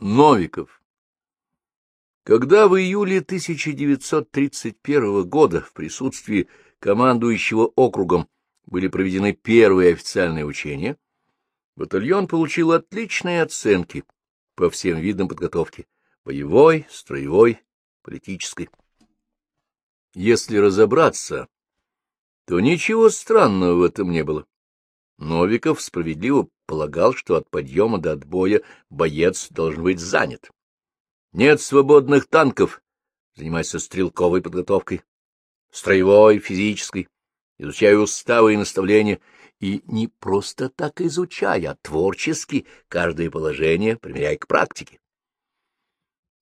Новиков. Когда в июле 1931 года в присутствии командующего округом были проведены первые официальные учения, батальон получил отличные оценки по всем видам подготовки — боевой, строевой, политической. Если разобраться, то ничего странного в этом не было. Новиков справедливо полагал, что от подъема до отбоя боец должен быть занят. Нет свободных танков, занимайся стрелковой подготовкой, строевой, физической, изучая уставы и наставления, и не просто так изучая, а творчески каждое положение примеряя к практике.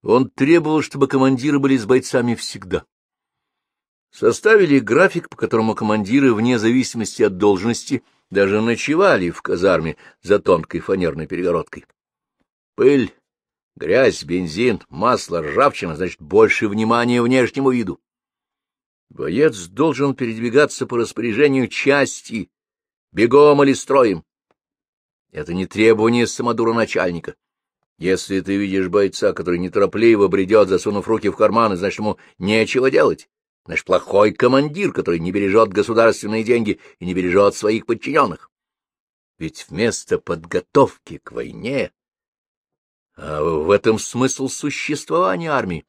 Он требовал, чтобы командиры были с бойцами всегда. Составили график, по которому командиры, вне зависимости от должности, даже ночевали в казарме за тонкой фанерной перегородкой. Пыль, грязь, бензин, масло, ржавчина, значит, больше внимания внешнему виду. Боец должен передвигаться по распоряжению части, бегом или строем. Это не требование самодура начальника. Если ты видишь бойца, который неторопливо бредет, засунув руки в карманы, значит, ему нечего делать. Наш плохой командир, который не бережет государственные деньги и не бережет своих подчиненных. Ведь вместо подготовки к войне... А в этом смысл существования армии.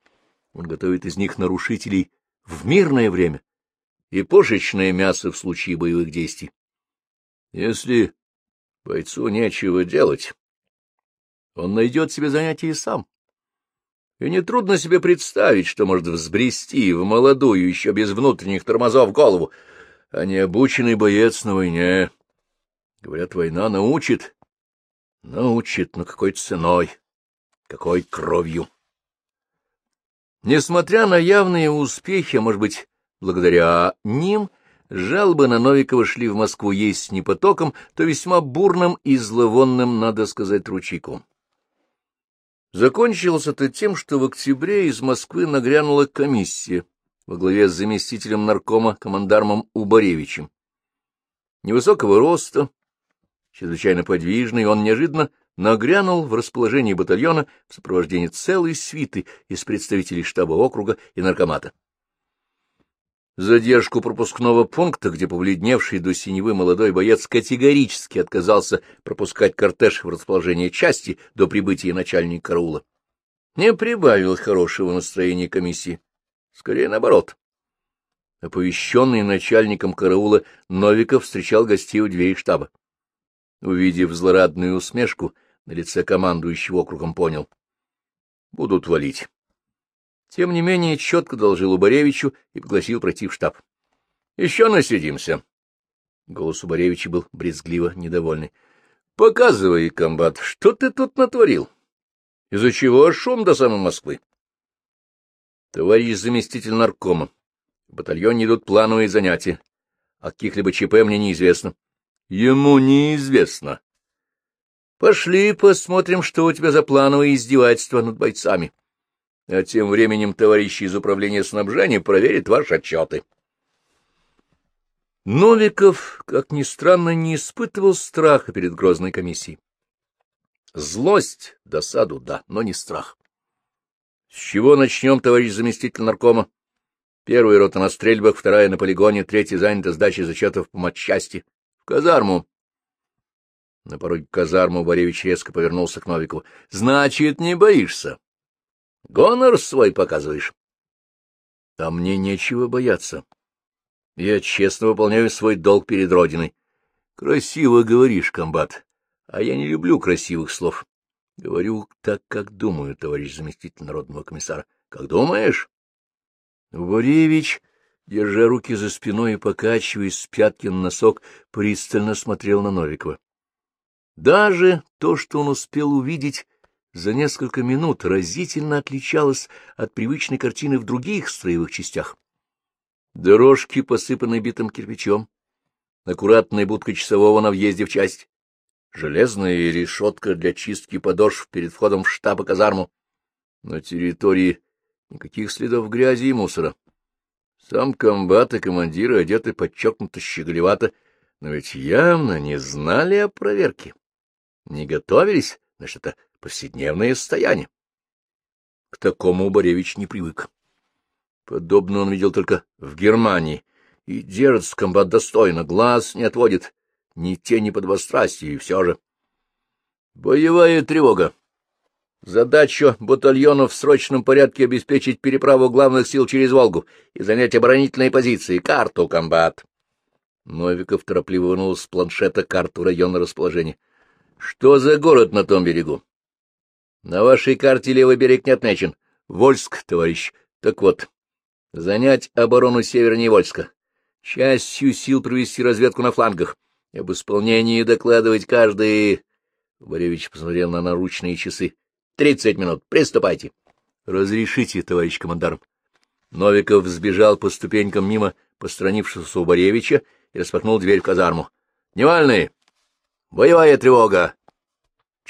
Он готовит из них нарушителей в мирное время и пушечное мясо в случае боевых действий. Если бойцу нечего делать, он найдет себе занятие сам. И нетрудно себе представить, что может взбрести в молодую, еще без внутренних тормозов, голову, а необученный боец на войне. Говорят, война научит. Научит, но какой ценой, какой кровью. Несмотря на явные успехи, а может быть, благодаря ним, жалобы на Новикова шли в Москву есть не потоком, то весьма бурным и зловонным, надо сказать, ручейком. Закончилось это тем, что в октябре из Москвы нагрянула комиссия во главе с заместителем наркома командармом Убаревичем. Невысокого роста, чрезвычайно подвижный, он неожиданно нагрянул в расположении батальона в сопровождении целой свиты из представителей штаба округа и наркомата. Задержку пропускного пункта, где побледневший до синевы молодой боец категорически отказался пропускать кортеж в расположение части до прибытия начальника караула, не прибавил хорошего настроения комиссии. Скорее наоборот. Оповещенный начальником караула, Новиков встречал гостей у дверей штаба. Увидев злорадную усмешку, на лице командующего округом понял. Будут валить. Тем не менее, четко доложил Убаревичу и пригласил пройти в штаб. — Еще насидимся. Голос Убаревича был брезгливо недовольный. — Показывай, комбат, что ты тут натворил? Из-за чего шум до самой Москвы? — Товарищ заместитель наркома. В батальоне идут плановые занятия. О каких-либо ЧП мне неизвестно. — Ему неизвестно. — Пошли посмотрим, что у тебя за плановые издевательства над бойцами. — а тем временем товарищи из управления снабжения проверят ваши отчеты. Новиков, как ни странно, не испытывал страха перед грозной комиссией. Злость, досаду, да, но не страх. С чего начнем, товарищ заместитель наркома? Первая рота на стрельбах, вторая на полигоне, третья занята сдачей зачетов по матчасти. В казарму. На пороге казарму Боревич резко повернулся к Новикову. — Значит, не боишься? Гонор свой показываешь. А мне нечего бояться. Я честно выполняю свой долг перед Родиной. Красиво говоришь, комбат, а я не люблю красивых слов. Говорю так, как думаю, товарищ заместитель народного комиссара. Как думаешь? Боревич, держа руки за спиной и покачиваясь с пятки на носок, пристально смотрел на Новикова. Даже то, что он успел увидеть, за несколько минут разительно отличалась от привычной картины в других строевых частях. Дорожки, посыпанные битым кирпичом, аккуратная будка часового на въезде в часть, железная решетка для чистки подошв перед входом в штаб и казарму. На территории никаких следов грязи и мусора. Сам комбат и командиры одеты подчеркнуто щеголевато, но ведь явно не знали о проверке. Не готовились, значит, это повседневное состояние. К такому Боревич не привык. Подобно он видел только в Германии, и держится комбат достойно, глаз не отводит, ни тени подвострастия, и все же. Боевая тревога. Задача батальона в срочном порядке обеспечить переправу главных сил через Волгу и занять оборонительные позиции. Карту, комбат. Новиков торопливо вынул с планшета карту района расположения. — Что за город на том берегу? — На вашей карте левый берег не отмечен. Вольск, товарищ. Так вот, занять оборону севернее Вольска. Частью сил провести разведку на флангах. Об исполнении докладывать каждый... Боревич посмотрел на наручные часы. — Тридцать минут. Приступайте. — Разрешите, товарищ командарм. Новиков сбежал по ступенькам мимо постранившегося Боревича и распахнул дверь в казарму. — Невальный! Боевая тревога!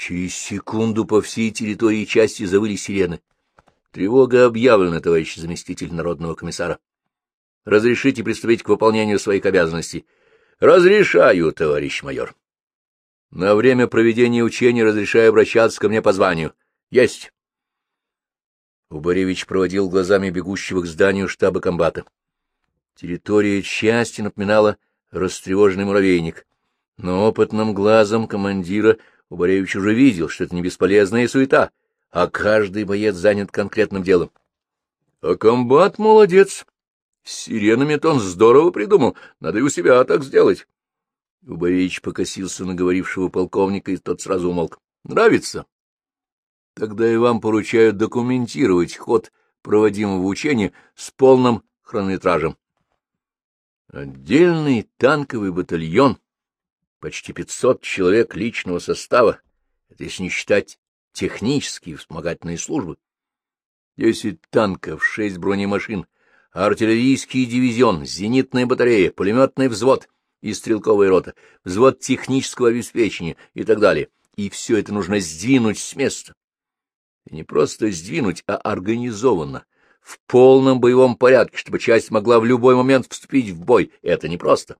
Через секунду по всей территории части завыли сирены. Тревога объявлена, товарищ заместитель народного комиссара. Разрешите приступить к выполнению своих обязанностей. Разрешаю, товарищ майор. На время проведения учения разрешаю обращаться ко мне по званию. Есть. Убаревич проводил глазами бегущего к зданию штаба комбата. Территория части напоминала растревоженный муравейник, но опытным глазом командира Убаревич уже видел, что это не бесполезная суета, а каждый боец занят конкретным делом. А комбат молодец. С сиренами-то он здорово придумал, надо и у себя так сделать. Убаревич покосился на говорившего полковника, и тот сразу умолк. — Нравится? Тогда и вам поручают документировать ход проводимого учения с полным хронометражем. Отдельный танковый батальон, почти 500 человек личного состава, это если не считать технические вспомогательные службы, 10 танков, 6 бронемашин, артиллерийский дивизион, зенитная батарея, пулеметный взвод и стрелковая рота, взвод технического обеспечения и так далее. И все это нужно сдвинуть с места. И не просто сдвинуть, а организованно, в полном боевом порядке, чтобы часть могла в любой момент вступить в бой. Это непросто.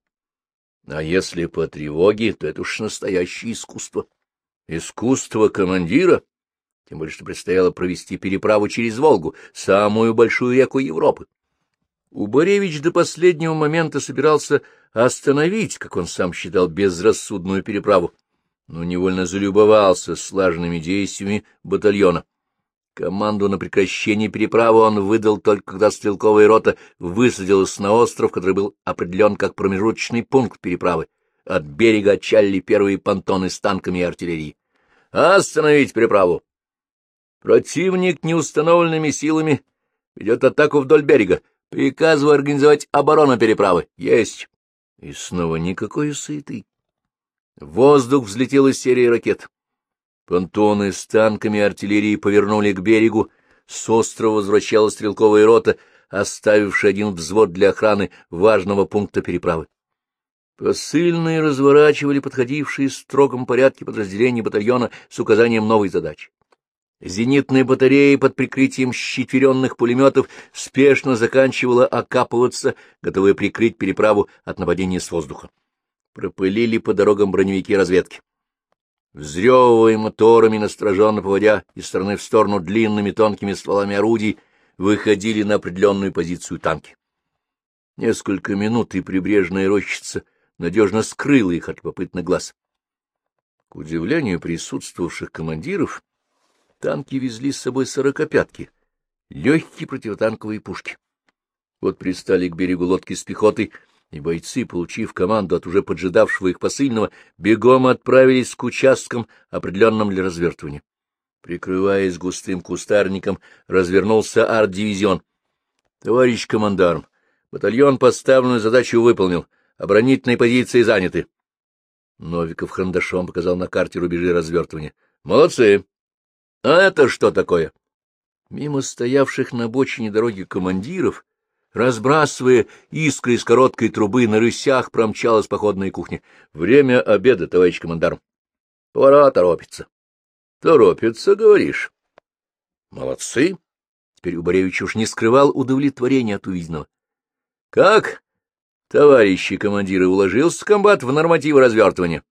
А если по тревоге, то это уж настоящее искусство. Искусство командира, тем более что предстояло провести переправу через Волгу, самую большую реку Европы. Убаревич до последнего момента собирался остановить, как он сам считал, безрассудную переправу, но невольно залюбовался слаженными действиями батальона. Команду на прекращение переправы он выдал только когда стрелковая рота высадилась на остров, который был определен как промежуточный пункт переправы. От берега отчалили первые понтоны с танками и артиллерией. «Остановить переправу!» Противник неустановленными силами ведет атаку вдоль берега. Приказываю организовать оборону переправы. Есть. И снова никакой суеты. В воздух взлетела серия ракет. Понтоны с танками и артиллерией повернули к берегу, с острова возвращалась стрелковая рота, оставившая один взвод для охраны важного пункта переправы. Посыльные разворачивали подходившие в строгом порядке подразделения батальона с указанием новой задачи. Зенитная батарея под прикрытием щетверенных пулеметов спешно заканчивала окапываться, готовая прикрыть переправу от нападения с воздуха. Пропылили по дорогам броневики разведки взрёвывая моторами, настороженно поводя из стороны в сторону длинными тонкими стволами орудий, выходили на определенную позицию танки. Несколько минут, и прибрежная рощица надежно скрыла их от любопытных глаз. К удивлению присутствовавших командиров, танки везли с собой сорокопятки, легкие противотанковые пушки. Вот пристали к берегу лодки с пехотой — и бойцы, получив команду от уже поджидавшего их посыльного, бегом отправились к участкам, определенным для развертывания. Прикрываясь густым кустарником, развернулся арт-дивизион. — Товарищ командарм, батальон поставленную задачу выполнил, оборонительные позиции заняты. Новиков храндашом показал на карте рубежи развертывания. — Молодцы! А это что такое? Мимо стоявших на обочине дороги командиров Разбрасывая искры из короткой трубы, на рысях промчалась походная кухня. Время обеда, товарищ командарм. Повара торопится. Торопится, говоришь. Молодцы. Теперь Убаревич уж не скрывал удовлетворения от увиденного. Как, товарищи командиры, уложился комбат в нормативы развертывания?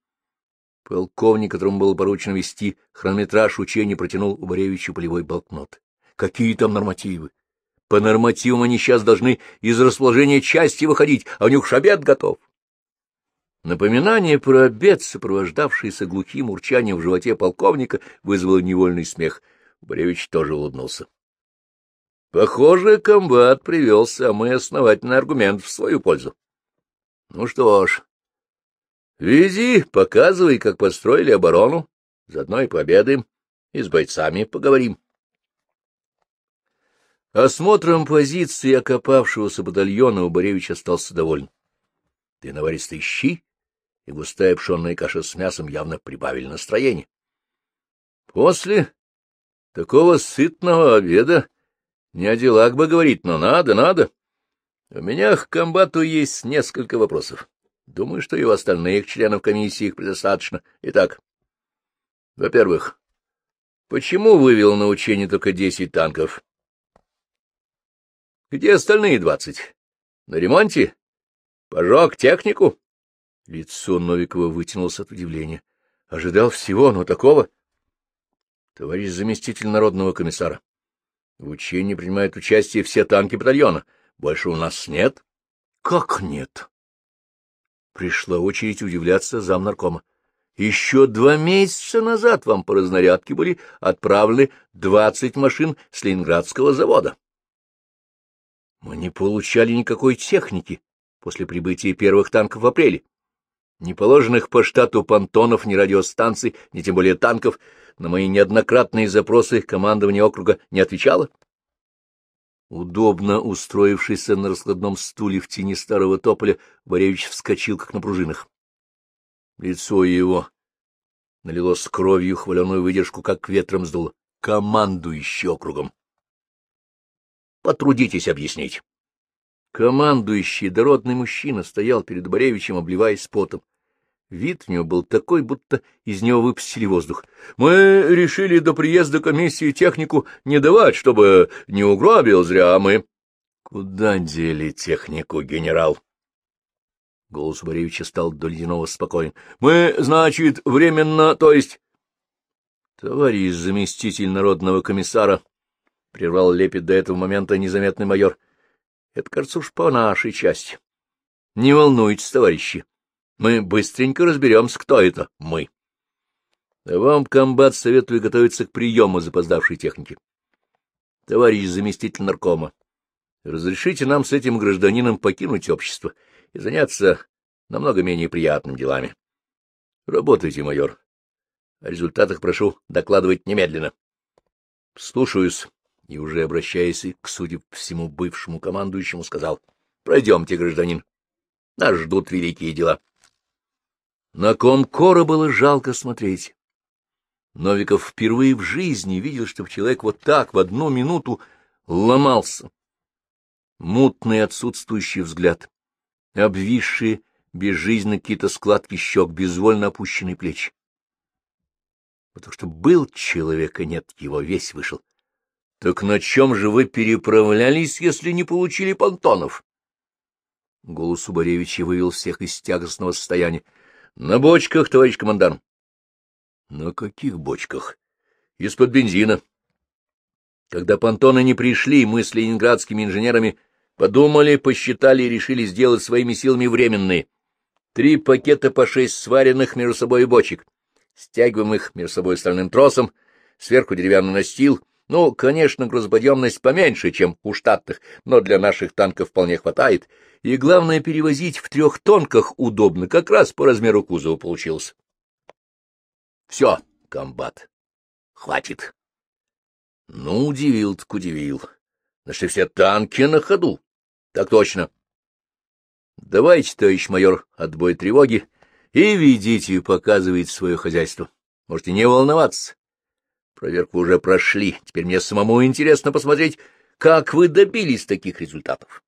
Полковник, которому было поручено вести хронометраж учения, протянул Убаревичу полевой блокнот. Какие там нормативы? По нормативам они сейчас должны из расположения части выходить, а у них обед готов. Напоминание про обед, сопровождавшееся глухим урчанием в животе полковника, вызвало невольный смех. Боревич тоже улыбнулся. Похоже, комбат привел самый основательный аргумент в свою пользу. Ну что ж, вези, показывай, как построили оборону, заодно и пообедаем, и с бойцами поговорим. Осмотром позиции окопавшегося батальона у Боревич остался доволен. Ты наваристые щи и густая пшенная каша с мясом явно прибавили настроение. После такого сытного обеда не о делах бы говорить, но надо, надо. У меня к комбату есть несколько вопросов. Думаю, что и у остальных членов комиссии их предостаточно. Итак, во-первых, почему вывел на учение только десять танков? Где остальные двадцать? На ремонте? Пожег технику? Лицо Новикова вытянулось от удивления. Ожидал всего, но такого... Товарищ заместитель народного комиссара, в учении принимают участие все танки батальона. Больше у нас нет? Как нет? Пришла очередь удивляться замнаркома. Еще два месяца назад вам по разнарядке были отправлены двадцать машин с Ленинградского завода. Мы не получали никакой техники после прибытия первых танков в апреле. Не положенных по штату понтонов, ни радиостанций, ни тем более танков, на мои неоднократные запросы командование округа не отвечало. Удобно устроившийся на раскладном стуле в тени старого тополя, Боревич вскочил, как на пружинах. Лицо его налилось кровью, хваленую выдержку, как ветром сдуло. Командующий округом. Потрудитесь объяснить. Командующий дородный мужчина стоял перед Боревичем, обливаясь потом. Вид у него был такой, будто из него выпустили воздух. Мы решили до приезда комиссии технику не давать, чтобы не угробил зря мы. Куда дели технику, генерал? Голос Боревича стал до ледяного спокоен. Мы, значит, временно, то есть... Товарищ заместитель народного комиссара, — прервал лепет до этого момента незаметный майор, — это, кажется, уж по нашей части. Не волнуйтесь, товарищи. Мы быстренько разберемся, кто это мы. вам, комбат, советую готовиться к приему запоздавшей техники. Товарищ заместитель наркома, разрешите нам с этим гражданином покинуть общество и заняться намного менее приятными делами. Работайте, майор. О результатах прошу докладывать немедленно. Слушаюсь. И уже обращаясь к, судя по всему, бывшему командующему, сказал, — Пройдемте, гражданин. Нас ждут великие дела. На Конкора было жалко смотреть. Новиков впервые в жизни видел, чтобы человек вот так в одну минуту ломался. Мутный отсутствующий взгляд, обвисшие безжизненно какие-то складки щек, безвольно опущенные плечи. Потому что был человек, и нет его, весь вышел. Так на чем же вы переправлялись, если не получили понтонов? Голос Убаревича вывел всех из тягостного состояния. На бочках, товарищ командарм. На каких бочках? Из-под бензина. Когда понтоны не пришли, мы с ленинградскими инженерами подумали, посчитали и решили сделать своими силами временные. Три пакета по шесть сваренных между собой бочек. Стягиваем их между собой стальным тросом, сверху деревянный настил. Ну, конечно, грузоподъемность поменьше, чем у штатных, но для наших танков вполне хватает — и, главное, перевозить в трех тонках удобно, как раз по размеру кузова получилось. Все, комбат, хватит. Ну, удивил так удивил. Значит, все танки на ходу. Так точно. Давайте, товарищ майор, отбой тревоги и ведите показывайте свое хозяйство. Можете не волноваться. Проверку уже прошли. Теперь мне самому интересно посмотреть, как вы добились таких результатов.